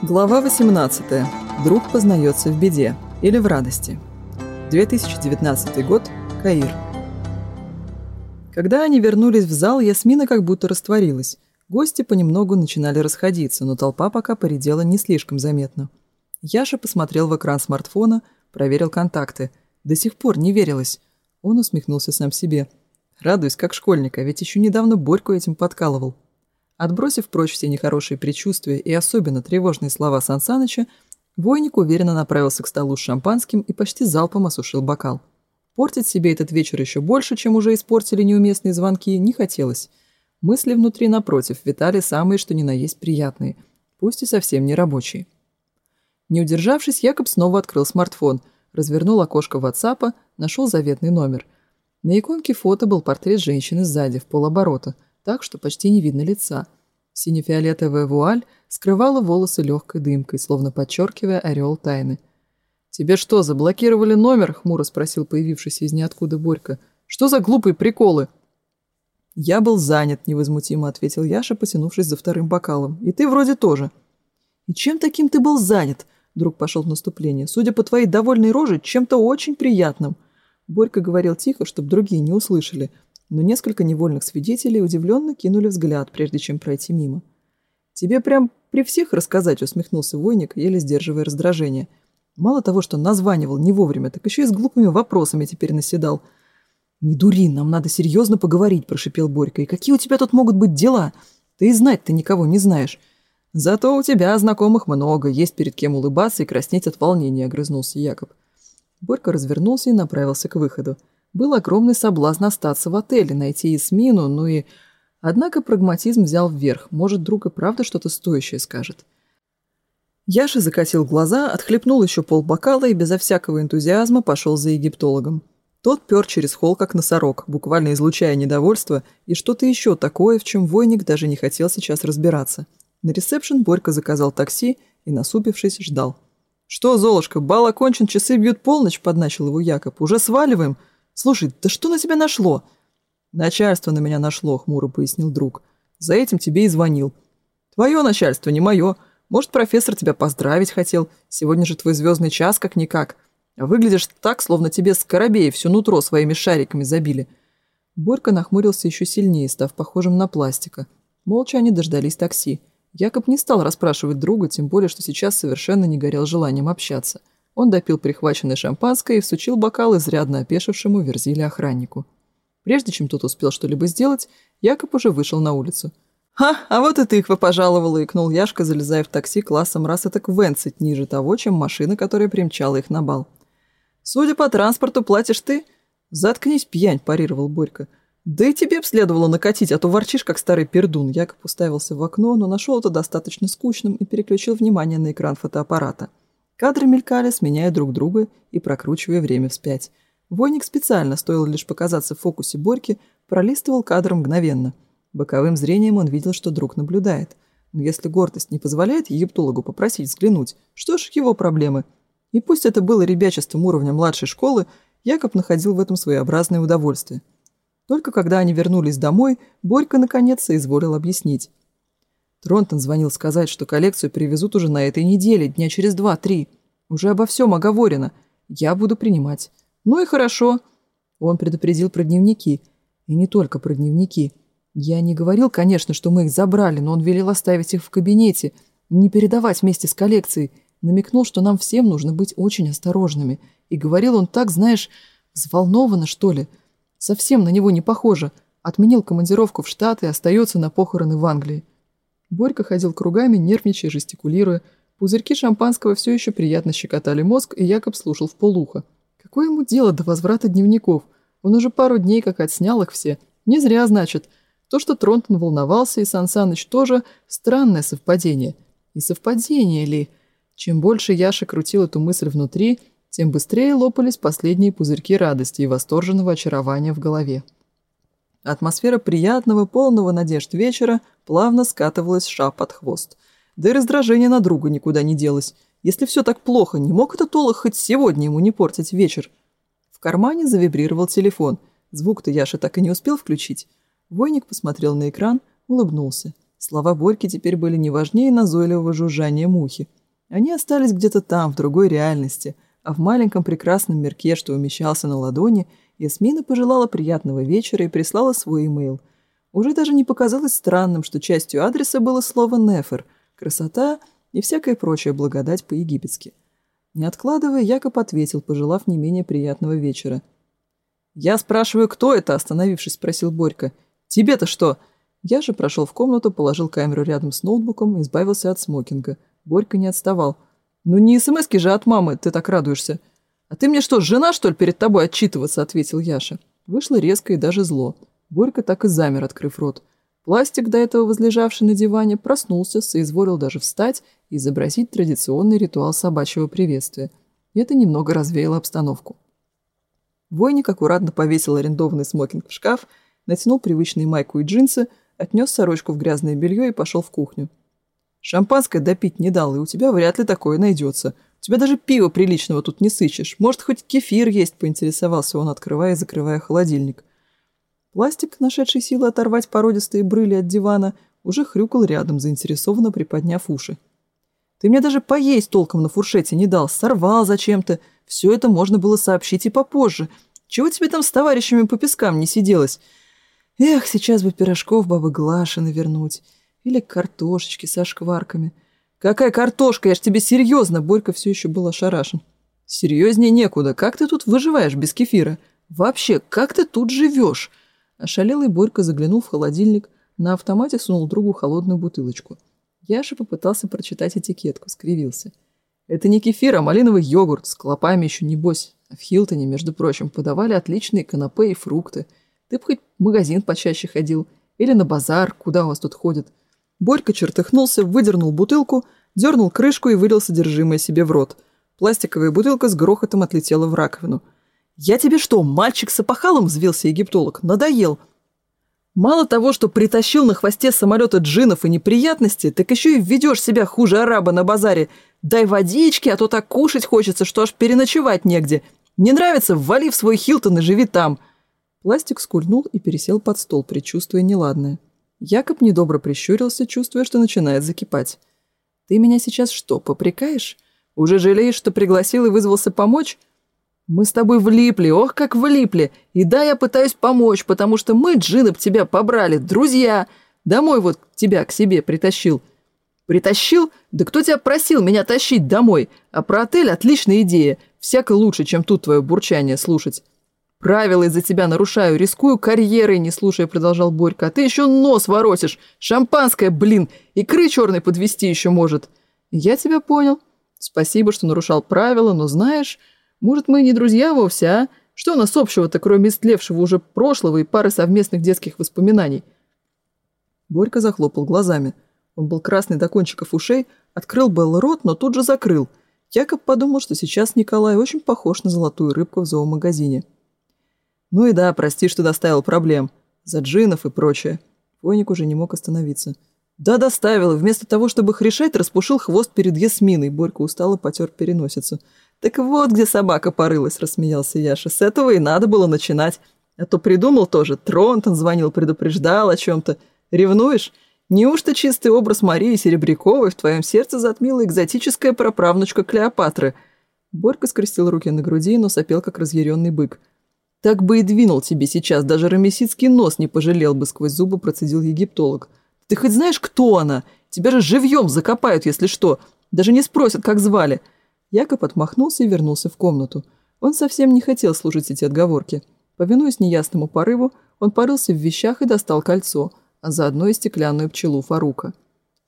Глава 18. Друг познается в беде или в радости. 2019 год. Каир. Когда они вернулись в зал, Ясмина как будто растворилась. Гости понемногу начинали расходиться, но толпа пока поредела не слишком заметно. Яша посмотрел в экран смартфона, проверил контакты. До сих пор не верилось. Он усмехнулся сам себе. Радуюсь, как школьника, ведь еще недавно Борьку этим подкалывал. Отбросив прочь все нехорошие предчувствия и особенно тревожные слова Сансаныча, Саныча, войник уверенно направился к столу с шампанским и почти залпом осушил бокал. Портить себе этот вечер еще больше, чем уже испортили неуместные звонки, не хотелось. Мысли внутри, напротив, витали самые что ни на есть приятные, пусть и совсем не рабочие. Не удержавшись, Якоб снова открыл смартфон, развернул окошко WhatsApp, нашел заветный номер. На иконке фото был портрет женщины сзади, в полоборота – так, что почти не видно лица. Сине-фиолетовая вуаль скрывала волосы легкой дымкой, словно подчеркивая орел тайны. «Тебе что, заблокировали номер?» — хмуро спросил появившийся из ниоткуда Борька. «Что за глупые приколы?» «Я был занят», — невозмутимо ответил Яша, потянувшись за вторым бокалом. «И ты вроде тоже». «И чем таким ты был занят?» — Друг пошел в наступление. «Судя по твоей довольной роже, чем-то очень приятным». Борька говорил тихо, чтобы другие не услышали — но несколько невольных свидетелей удивленно кинули взгляд, прежде чем пройти мимо. «Тебе прям при всех рассказать?» – усмехнулся войник, еле сдерживая раздражение. Мало того, что названивал не вовремя, так еще и с глупыми вопросами теперь наседал. «Не дури, нам надо серьезно поговорить», – прошипел Борька. «И какие у тебя тут могут быть дела? Ты и знать-то никого не знаешь». «Зато у тебя знакомых много, есть перед кем улыбаться и краснеть от волнения», – огрызнулся Якоб. Борька развернулся и направился к выходу. Был огромный соблазн остаться в отеле, найти Ясмину, ну и... Однако прагматизм взял вверх. Может, друг и правда что-то стоящее скажет. Яша закатил глаза, отхлепнул еще полбокала и безо всякого энтузиазма пошел за египтологом. Тот пер через холл, как носорог, буквально излучая недовольство и что-то еще такое, в чем войник даже не хотел сейчас разбираться. На ресепшн Борька заказал такси и, насупившись, ждал. «Что, Золушка, бал окончен, часы бьют полночь», — подначил его Якоб. «Уже сваливаем?» Слушай, да что на тебя нашло?» «Начальство на меня нашло», — хмуро пояснил друг. «За этим тебе и звонил». «Твое начальство, не мое. Может, профессор тебя поздравить хотел. Сегодня же твой звездный час как-никак. выглядишь так, словно тебе с корабея всю нутро своими шариками забили». Борька нахмурился еще сильнее, став похожим на пластика. Молча они дождались такси. Якоб не стал расспрашивать друга, тем более, что сейчас совершенно не горел желанием общаться. Он допил прихваченное шампанское и всучил бокал изрядно опешившему верзили охраннику. Прежде чем тот успел что-либо сделать, Якоб уже вышел на улицу. «Ха, а вот и тыква пожаловала!» – икнул Яшка, залезая в такси классом раз этак венцать ниже того, чем машина, которая примчала их на бал. «Судя по транспорту, платишь ты?» «Заткнись, пьянь!» – парировал Борька. «Да и тебе б следовало накатить, а то ворчишь, как старый пердун!» Якоб уставился в окно, но нашел это достаточно скучным и переключил внимание на экран фотоаппарата – Кадры мелькали, сменяя друг друга и прокручивая время вспять. Войник специально, стоило лишь показаться в фокусе Борьки, пролистывал кадр мгновенно. Боковым зрением он видел, что друг наблюдает. Но если гордость не позволяет египтологу попросить взглянуть, что ж его проблемы? И пусть это было ребячеством уровня младшей школы, Якоб находил в этом своеобразное удовольствие. Только когда они вернулись домой, Борька наконец соизволил объяснить. Тронтон звонил сказать, что коллекцию привезут уже на этой неделе, дня через два-три. Уже обо всем оговорено. Я буду принимать. Ну и хорошо. Он предупредил про дневники. И не только про дневники. Я не говорил, конечно, что мы их забрали, но он велел оставить их в кабинете, не передавать вместе с коллекцией. Намекнул, что нам всем нужно быть очень осторожными. И говорил он так, знаешь, взволнованно, что ли. Совсем на него не похоже. Отменил командировку в Штаты и остается на похороны в Англии. Борька ходил кругами, нервничая, жестикулируя. Пузырьки шампанского все еще приятно щекотали мозг, и Якоб слушал в полухо. Какое ему дело до возврата дневников? Он уже пару дней как отснял их все. Не зря, значит. То, что Тронтон волновался, и Сан Саныч тоже, странное совпадение. И совпадение ли? Чем больше Яша крутил эту мысль внутри, тем быстрее лопались последние пузырьки радости и восторженного очарования в голове. Атмосфера приятного, полного надежд вечера плавно скатывалась ша под хвост. Да и раздражение на друга никуда не делось. Если все так плохо, не мог этот Олах хоть сегодня ему не портить вечер? В кармане завибрировал телефон. Звук-то Яша так и не успел включить. Войник посмотрел на экран, улыбнулся. Слова Борьки теперь были не важнее назойливого жужжания мухи. Они остались где-то там, в другой реальности, а в маленьком прекрасном мерке, что умещался на ладони – Ясмина пожелала приятного вечера и прислала свой имейл. Уже даже не показалось странным, что частью адреса было слово «нефер», «красота» и всякая прочая благодать по-египетски. Не откладывая, Якоб ответил, пожелав не менее приятного вечера. «Я спрашиваю, кто это?» – остановившись, спросил Борька. «Тебе-то что?» Я же прошел в комнату, положил камеру рядом с ноутбуком и избавился от смокинга. Борька не отставал. «Ну не смски же от мамы, ты так радуешься!» «А ты мне что, жена, что ли, перед тобой отчитываться?» – ответил Яша. Вышло резко и даже зло. Борька так и замер, открыв рот. Пластик, до этого возлежавший на диване, проснулся, соизволил даже встать и изобразить традиционный ритуал собачьего приветствия. это немного развеяло обстановку. Войник аккуратно повесил арендованный смокинг в шкаф, натянул привычные майку и джинсы, отнес сорочку в грязное белье и пошел в кухню. Шампанское допить не дал, и у тебя вряд ли такое найдется. У тебя даже пива приличного тут не сыщешь. Может, хоть кефир есть, поинтересовался он, открывая и закрывая холодильник. Пластик, нашедший силы оторвать породистые брыли от дивана, уже хрюкал рядом, заинтересованно приподняв уши. «Ты мне даже поесть толком на фуршете не дал, сорвал зачем-то. Все это можно было сообщить и попозже. Чего тебе там с товарищами по пескам не сиделось? Эх, сейчас бы пирожков бабы Глаши навернуть». Или картошечки со шкварками. Какая картошка? Я ж тебе серьезно. Борька все еще был ошарашен. Серьезнее некуда. Как ты тут выживаешь без кефира? Вообще, как ты тут живешь? Ошалелый Борька заглянул в холодильник. На автомате сунул другу холодную бутылочку. Яша попытался прочитать этикетку, скривился. Это не кефир, а малиновый йогурт, с клопами еще небось. А в Хилтоне, между прочим, подавали отличные канапе и фрукты. Ты бы хоть в магазин почаще ходил. Или на базар, куда у вас тут ходят. Борька чертыхнулся, выдернул бутылку, дернул крышку и вылил содержимое себе в рот. Пластиковая бутылка с грохотом отлетела в раковину. «Я тебе что, мальчик с опахалом?» – взвился египтолог. «Надоел!» «Мало того, что притащил на хвосте самолета джинов и неприятности, так еще и ведешь себя хуже араба на базаре. Дай водички, а то так кушать хочется, что аж переночевать негде. Не нравится – вали в свой Хилтон и живи там!» Пластик скульнул и пересел под стол, предчувствуя неладное. Якоб недобро прищурился, чувствуя, что начинает закипать. «Ты меня сейчас что, попрекаешь? Уже жалеешь, что пригласил и вызвался помочь? Мы с тобой влипли, ох, как влипли! И да, я пытаюсь помочь, потому что мы, Джина, б тебя побрали, друзья! Домой вот тебя к себе притащил!» «Притащил? Да кто тебя просил меня тащить домой? А про отель отличная идея, всяко лучше, чем тут твое бурчание слушать!» Правила из-за тебя нарушаю, рискую карьерой, не слушая, продолжал Борька. А ты еще нос воротишь, шампанское, блин, икры черной подвести еще может. Я тебя понял. Спасибо, что нарушал правила, но знаешь, может, мы не друзья вовсе, а? Что у нас общего-то, кроме истлевшего уже прошлого и пары совместных детских воспоминаний? Борька захлопал глазами. Он был красный до кончиков ушей, открыл был рот, но тут же закрыл. Якоб подумал, что сейчас Николай очень похож на золотую рыбку в зоомагазине. Ну и да, прости, что доставил проблем. За джинов и прочее. Фоник уже не мог остановиться. Да, доставил. Вместо того, чтобы их решать, распушил хвост перед Ясминой. Борька устало потер переносицу. «Так вот где собака порылась», — рассмеялся Яша. «С этого и надо было начинать. А то придумал тоже. Тронтон звонил, предупреждал о чем-то. Ревнуешь? Неужто чистый образ Марии Серебряковой в твоем сердце затмила экзотическая проправнучка Клеопатры?» Борька скрестил руки на груди, но сопел, как разъяренный бык. Так бы и двинул тебе сейчас, даже ромесицкий нос не пожалел бы сквозь зубы, процедил египтолог. Ты хоть знаешь, кто она? Тебя же живьем закопают, если что. Даже не спросят, как звали. Якоб отмахнулся и вернулся в комнату. Он совсем не хотел слушать эти отговорки. Повинуясь неясному порыву, он порылся в вещах и достал кольцо, а заодно и стеклянную пчелу Фарука.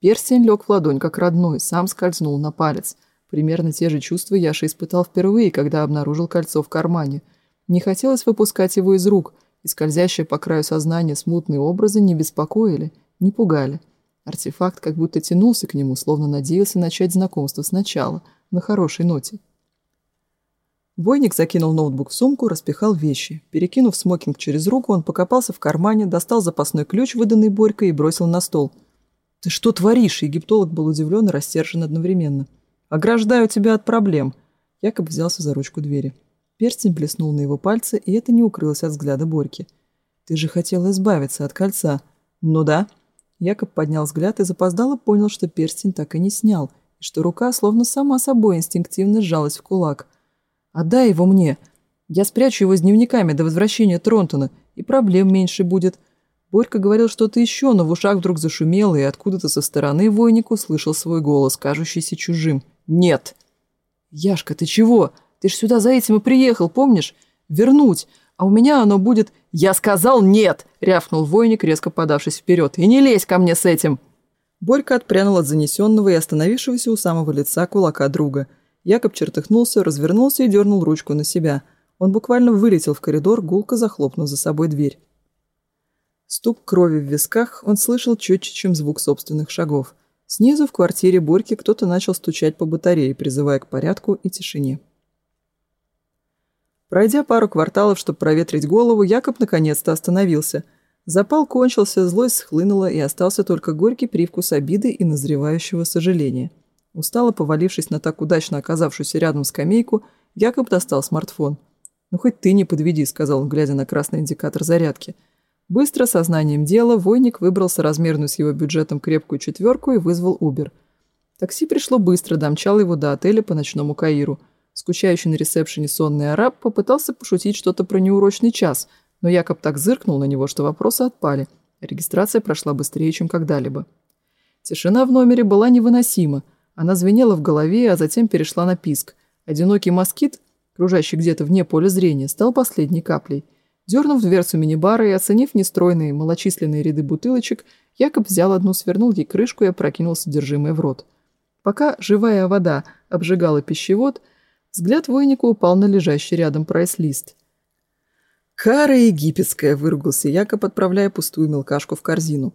Перстень лег в ладонь, как родной, сам скользнул на палец. Примерно те же чувства Яша испытал впервые, когда обнаружил кольцо в кармане – не хотелось выпускать его из рук, и скользящие по краю сознания смутные образы не беспокоили, не пугали. Артефакт как будто тянулся к нему, словно надеялся начать знакомство сначала, на хорошей ноте. Бойник закинул ноутбук в сумку, распихал вещи. Перекинув смокинг через руку, он покопался в кармане, достал запасной ключ, выданный Борькой, и бросил на стол. «Ты что творишь?» Египтолог был удивлен и растержен одновременно. «Ограждаю тебя от проблем!» Якобы взялся за ручку двери. Перстень блеснул на его пальце, и это не укрылось от взгляда Борьки. «Ты же хотела избавиться от кольца». «Ну да». Якоб поднял взгляд и запоздало понял, что перстень так и не снял, и что рука словно сама собой инстинктивно сжалась в кулак. «Отдай его мне. Я спрячу его с дневниками до возвращения Тронтона, и проблем меньше будет». Борька говорил что-то еще, но в ушах вдруг зашумело, и откуда-то со стороны войник услышал свой голос, кажущийся чужим. «Нет!» «Яшка, ты чего?» Ты ж сюда за этим и приехал, помнишь? Вернуть. А у меня оно будет... Я сказал нет!» — рявкнул войник, резко подавшись вперед. «И не лезь ко мне с этим!» Борька отпрянул от занесенного и остановившегося у самого лица кулака друга. Якоб чертыхнулся, развернулся и дернул ручку на себя. Он буквально вылетел в коридор, гулко захлопнув за собой дверь. Стук крови в висках он слышал четче, чем звук собственных шагов. Снизу в квартире Борьки кто-то начал стучать по батарее, призывая к порядку и тишине. Пройдя пару кварталов, чтобы проветрить голову, Якоб наконец-то остановился. Запал кончился, злость схлынула, и остался только горький привкус обиды и назревающего сожаления. Устало повалившись на так удачно оказавшуюся рядом скамейку, Якоб достал смартфон. «Ну хоть ты не подведи», — сказал он, глядя на красный индикатор зарядки. Быстро, сознанием дела, Войник выбрался соразмерную с его бюджетом крепкую четверку и вызвал Убер. Такси пришло быстро, домчало его до отеля по ночному Каиру — скучающий на ресепшене сонный араб попытался пошутить что-то про неурочный час, но Якоб так зыркнул на него, что вопросы отпали. Регистрация прошла быстрее, чем когда-либо. Тишина в номере была невыносима. Она звенела в голове, а затем перешла на писк. Одинокий москит, кружащий где-то вне поля зрения, стал последней каплей. Дернув дверцу мини-бара и оценив нестройные, малочисленные ряды бутылочек, Якоб взял одну, свернул ей крышку и опрокинул содержимое в рот. Пока живая вода обжигала пищевод – Взгляд войника упал на лежащий рядом прайс-лист. «Кара египетская!» – выругался Якоб, отправляя пустую мелкашку в корзину.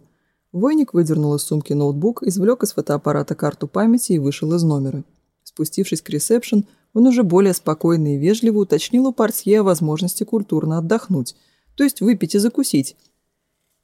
Войник выдернул из сумки ноутбук, извлек из фотоаппарата карту памяти и вышел из номера. Спустившись к ресепшн, он уже более спокойно и вежливо уточнил у портье о возможности культурно отдохнуть, то есть выпить и закусить,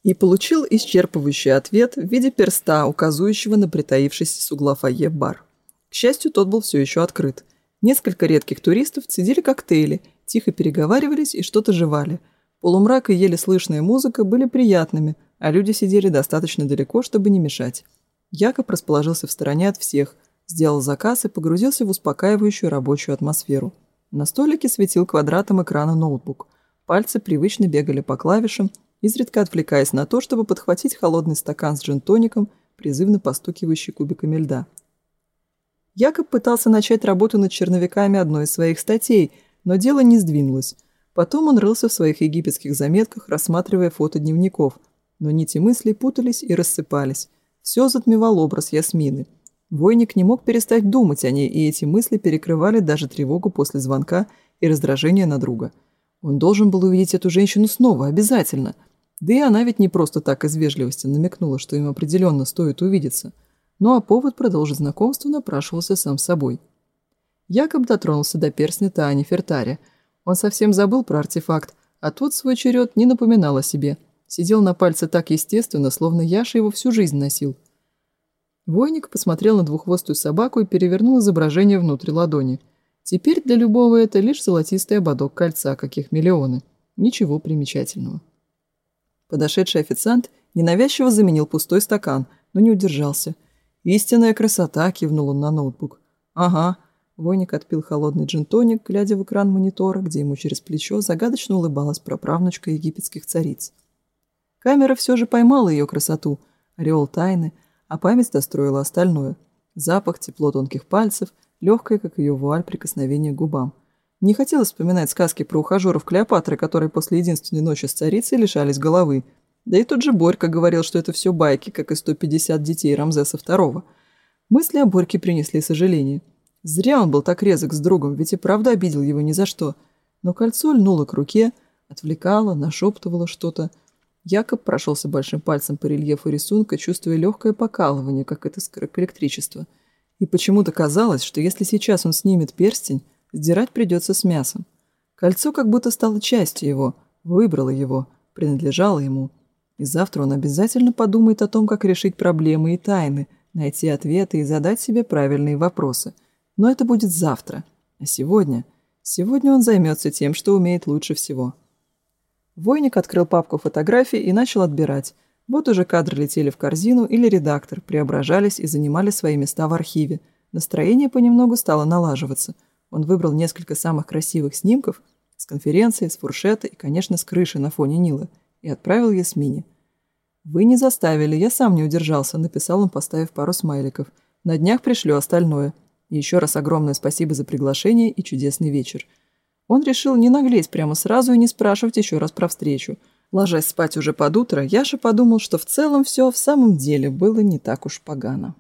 и получил исчерпывающий ответ в виде перста, указывающего на притаившийся с угла фойе бар. К счастью, тот был все еще открыт – Несколько редких туристов цедили коктейли, тихо переговаривались и что-то жевали. Полумрак и еле слышная музыка были приятными, а люди сидели достаточно далеко, чтобы не мешать. Якоб расположился в стороне от всех, сделал заказ и погрузился в успокаивающую рабочую атмосферу. На столике светил квадратом экрана ноутбук. Пальцы привычно бегали по клавишам, изредка отвлекаясь на то, чтобы подхватить холодный стакан с джин призывно постукивающий кубиками льда – Якоб пытался начать работу над черновиками одной из своих статей, но дело не сдвинулось. Потом он рылся в своих египетских заметках, рассматривая фото дневников. Но нити мыслей путались и рассыпались. Все затмевал образ Ясмины. Войник не мог перестать думать о ней, и эти мысли перекрывали даже тревогу после звонка и раздражение на друга. Он должен был увидеть эту женщину снова, обязательно. Да и она ведь не просто так из вежливости намекнула, что им определенно стоит увидеться – но ну, а повод продолжить знакомство напрашивался сам собой. Якоб дотронулся до перстня Таани Фертари. Он совсем забыл про артефакт, а тот, свой черед, не напоминал о себе. Сидел на пальце так естественно, словно Яша его всю жизнь носил. Войник посмотрел на двухвостую собаку и перевернул изображение внутрь ладони. Теперь для любого это лишь золотистый ободок кольца, каких миллионы. Ничего примечательного. Подошедший официант ненавязчиво заменил пустой стакан, но не удержался – «Истинная красота!» – кивнул он на ноутбук. «Ага». Войник отпил холодный джинтоник, глядя в экран монитора, где ему через плечо загадочно улыбалась проправночка египетских цариц. Камера все же поймала ее красоту, ореол тайны, а память достроила остальное. Запах, тепло тонких пальцев, легкое, как ее вуаль, прикосновение к губам. Не хотелось вспоминать сказки про ухажеров Клеопатры, которые после единственной ночи с царицей лишались головы – да и тот же Борька говорил, что это все байки, как и 150 детей Рамзеса II. Мысли о Борьке принесли сожаление. Зря он был так резок с другом, ведь и правда обидел его ни за что. Но кольцо льнуло к руке, отвлекало, нашептывало что-то. Якоб прошелся большим пальцем по рельефу рисунка, чувствуя легкое покалывание, как это как электричество. И почему-то казалось, что если сейчас он снимет перстень, сдирать придется с мясом. Кольцо как будто стало частью его, выбрало его, принадлежало ему – и Завтра он обязательно подумает о том, как решить проблемы и тайны, найти ответы и задать себе правильные вопросы. Но это будет завтра. А сегодня? Сегодня он займется тем, что умеет лучше всего. Войник открыл папку фотографий и начал отбирать. Вот уже кадры летели в корзину или редактор, преображались и занимали свои места в архиве. Настроение понемногу стало налаживаться. Он выбрал несколько самых красивых снимков с конференции, с фуршета и, конечно, с крыши на фоне Нила – и отправил Ясмине. «Вы не заставили, я сам не удержался», – написал он, поставив пару смайликов. «На днях пришлю остальное. И еще раз огромное спасибо за приглашение и чудесный вечер». Он решил не наглеть прямо сразу и не спрашивать еще раз про встречу. Ложась спать уже под утро, Яша подумал, что в целом все в самом деле было не так уж погано.